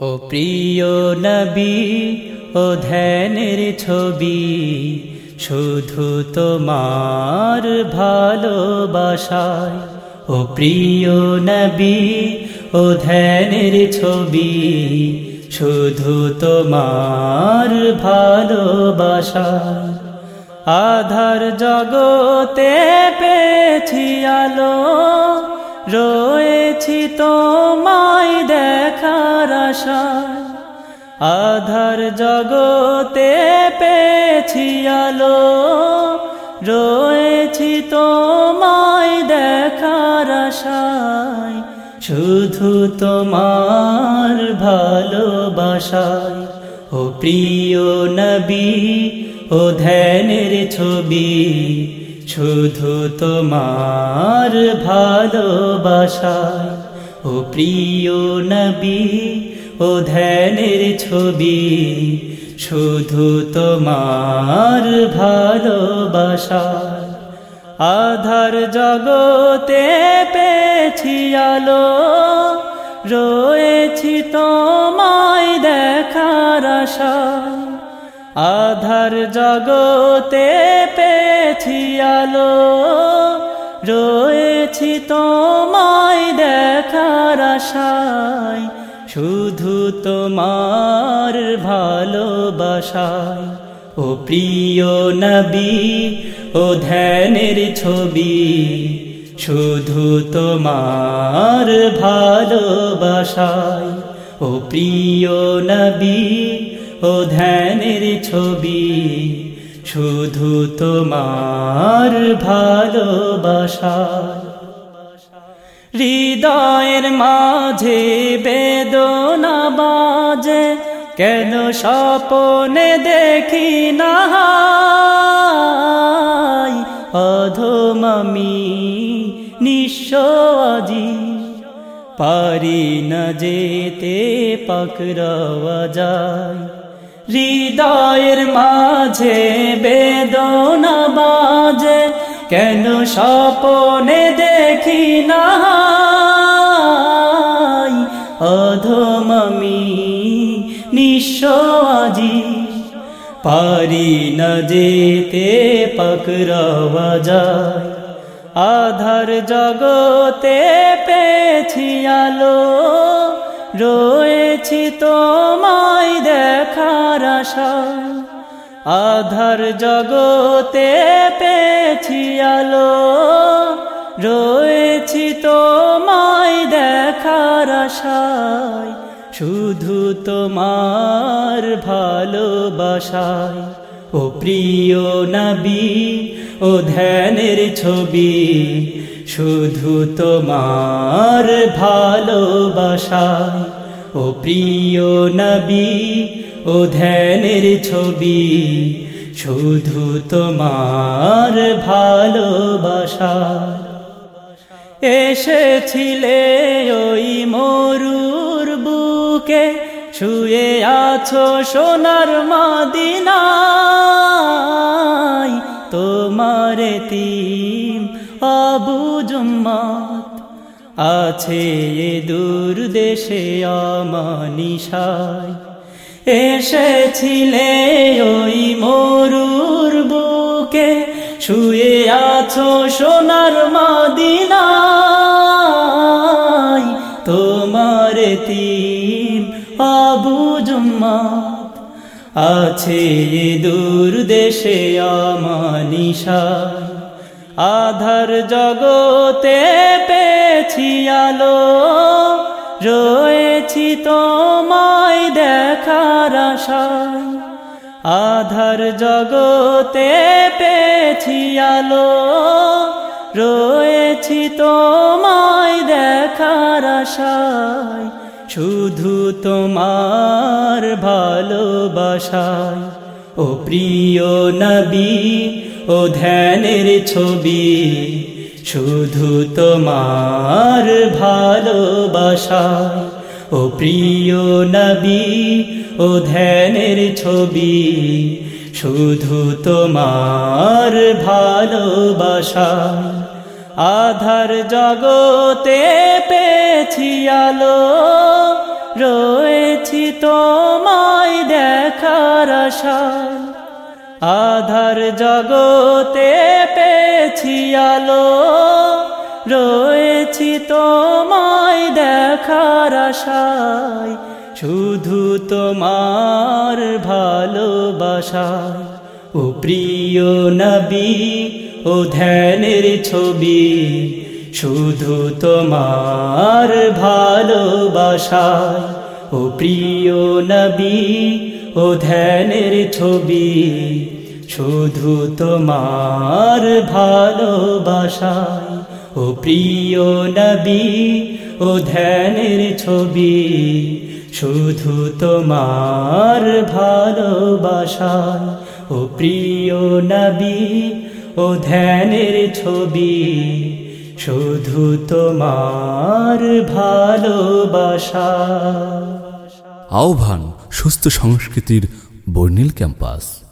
ও প্রিয় নবী, ও ধ্যানের ছবি, শুধু তোমার ভালোবাসায়। ও প্রিয় নবী, ও ধ্যানের ছবি, শুধু তোমার ভালোবাসায়। আধার জগতে পেছি আলো রয়েছি তোমায় দেখার আশায়। আধার জগতে পেছি আলো। রয়েছি তোমায় দেখার আশায়। শুধু তোমার ভালোবাসায়। ও প্রিয় নবী, ও ধ্যানের ছবি। শুধু তোমার ভালোবাসায়। ও প্রিয় নবী, ও ধ্যানের ছবি, শুধু তোমার ভালোবাসায়। আধার জগতে পেছি আলো, রয়েছি তোমায় দেখার আশায় আধার জগতে পেছি আলো, রয়েছি তোমায় দেখার আশায়, শুধু তোমার ভালোবাসায়। ও প্রিয় নবী, ও ধ্যানের ছবি, শুধু তোমার ভালোবাসায়। ও প্রিয় নবী, ও ধ্যানের ছবি শুধু তোমার ভালোবাসায় হৃদয়ের মাঝে বেদনা বাজে, কেন স্বপনে দেখি না অধমামি নিঃস্ব আজি, পারি না যেতে পাকড়াওয়া যায়। হৃদয়ের মাঝে বেদনা বাজে, কেন স্বপনে দেখি না অধমমি নিঃস্ব আজি, পারি না যেতে পাকড়াওয়া যায়। আধার জগতে পেছি আলো, রয়েছি তোমায় দেখার আশায়। আধার জগতে পেছি আলো। রয়েছি তোমায় দেখার আশায়। শুধু তোমার ভালোবাসায়। ও প্রিয় নবী, ও ধ্যানের ছবি, শুধু তোমার ভালোবাসায়। ও প্রিয় নবী, ও ধ্যানের ছবি, শুধু তোমার ভালোবাসা। এসেছিলে ওই মরুর বুকে, শুয়ে আছো সোনার মাদিনায়। তোমার তিম আবু জম্মাত আছে এ দূর দেশে আমানিশায় এসেছিলে ওই মরুর বুকে, শুয়ে আছো সোনার মাদিনায়। তোমার তিম আবু জম্মাত আছে দূর দেশে আমানিশায় আধার জগতে পেছি আলো রয়েছি তোমায় দেখার আধার জগতে পেছি আলো, রয়েছি তোমায় দেখার আশায়। শুধু তোমার ভালোবাসায়। ও প্রিয় নবী, ও ধ্যানের ছবি শুধু তোমার ভালোবাসায়, ও প্রিয় নবী, ও ধ্যানের ছবি, শুধু তোমার ভালোবাসায়, আধার জগতে পেছি আলো, রয়েছে তোমায় দেখার আশায়, আধার জগতে পেয়েছি আলো রয়েছি তোমায় দেখার আশায়, শুধু তোমার ভালোবাসায়। ও প্রিয় নবী, ও ধ্যানের ছবি, শুধু তোমার ভালোবাসায়। ও প্রিয় নবী, ও ধ্যানের ছবি, শুধু তোমার ভালোবাসায়। ও প্রিয় নবী, ও ধ্যানের ছবি, শুধু তোমার ভালোবাসায়। ও প্রিয় নবী, ও ধ্যানের ছবি, শুধু তোমার ভালোবাসা আহ্বান সুস্থ সংস্কৃতির বর্ণিল ক্যাম্পাস।